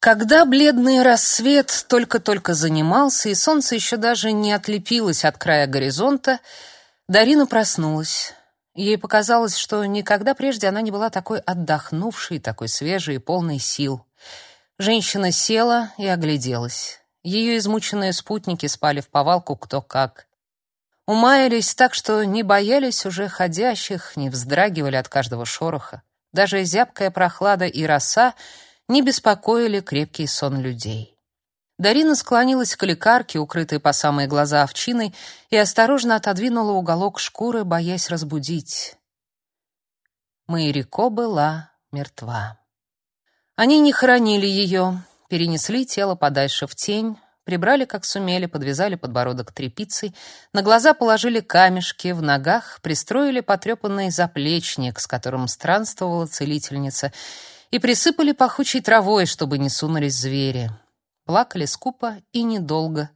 Когда бледный рассвет только-только занимался, и солнце еще даже не отлепилось от края горизонта, Дарина проснулась. Ей показалось, что никогда прежде она не была такой отдохнувшей, такой свежей и полной сил. Женщина села и огляделась. Ее измученные спутники спали в повалку кто как. Умаялись так, что не боялись уже ходящих, не вздрагивали от каждого шороха. Даже зябкая прохлада и роса не беспокоили крепкий сон людей. Дарина склонилась к лекарке, укрытой по самые глаза овчиной, и осторожно отодвинула уголок шкуры, боясь разбудить. Майрико была мертва. Они не хоронили ее, перенесли тело подальше в тень, прибрали как сумели, подвязали подбородок тряпицей, на глаза положили камешки, в ногах пристроили потрепанный заплечник, с которым странствовала целительница, и присыпали пахучей травой, чтобы не сунулись звери. Плакали скупо и недолго.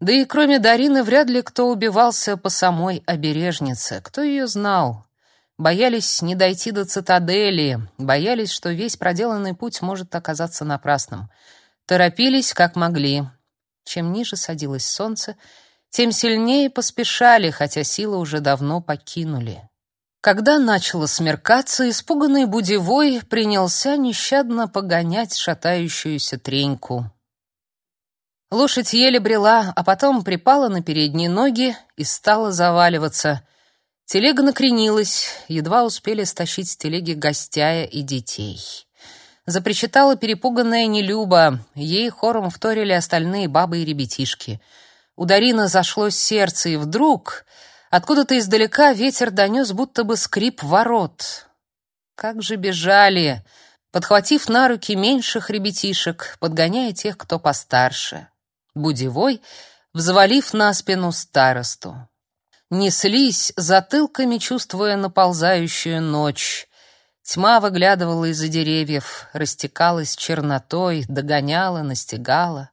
Да и кроме Дарины вряд ли кто убивался по самой обережнице. Кто ее знал? Боялись не дойти до цитадели, боялись, что весь проделанный путь может оказаться напрасным. Торопились, как могли. Чем ниже садилось солнце, тем сильнее поспешали, хотя силы уже давно покинули. Когда начало смеркаться, испуганный будевой принялся нещадно погонять шатающуюся треньку. Лошадь еле брела, а потом припала на передние ноги и стала заваливаться. Телега накренилась, едва успели стащить с телеги гостяя и детей. Запричитала перепуганная Нелюба, ей хором вторили остальные бабы и ребятишки. У Дарины зашлось сердце, и вдруг Откуда-то издалека ветер донес будто бы скрип ворот. Как же бежали, подхватив на руки меньших ребятишек, подгоняя тех, кто постарше. Будевой, взвалив на спину старосту. Неслись, затылками чувствуя наползающую ночь. Тьма выглядывала из-за деревьев, растекалась чернотой, догоняла, настигала.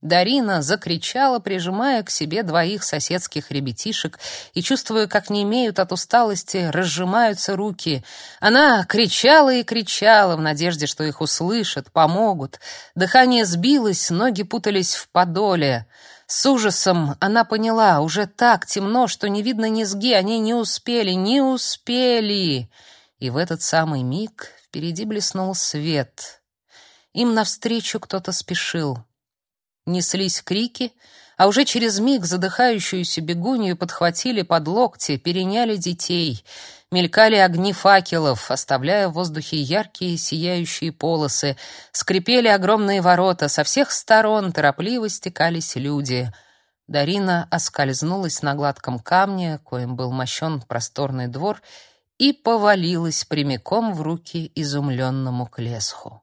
Дарина закричала, прижимая к себе двоих соседских ребятишек и чувствуя, как не имеют от усталости, разжимаются руки. Она кричала и кричала в надежде, что их услышат, помогут. Дыхание сбилось, ноги путались в подоле. С ужасом она поняла, уже так темно, что не видно низги, они не успели, не успели. И в этот самый миг впереди блеснул свет. Им навстречу кто-то спешил. Неслись крики, а уже через миг задыхающуюся бегунью подхватили под локти, переняли детей. Мелькали огни факелов, оставляя в воздухе яркие сияющие полосы. Скрипели огромные ворота, со всех сторон торопливо стекались люди. Дарина оскользнулась на гладком камне, коим был мощен просторный двор, и повалилась прямиком в руки изумленному Клесху.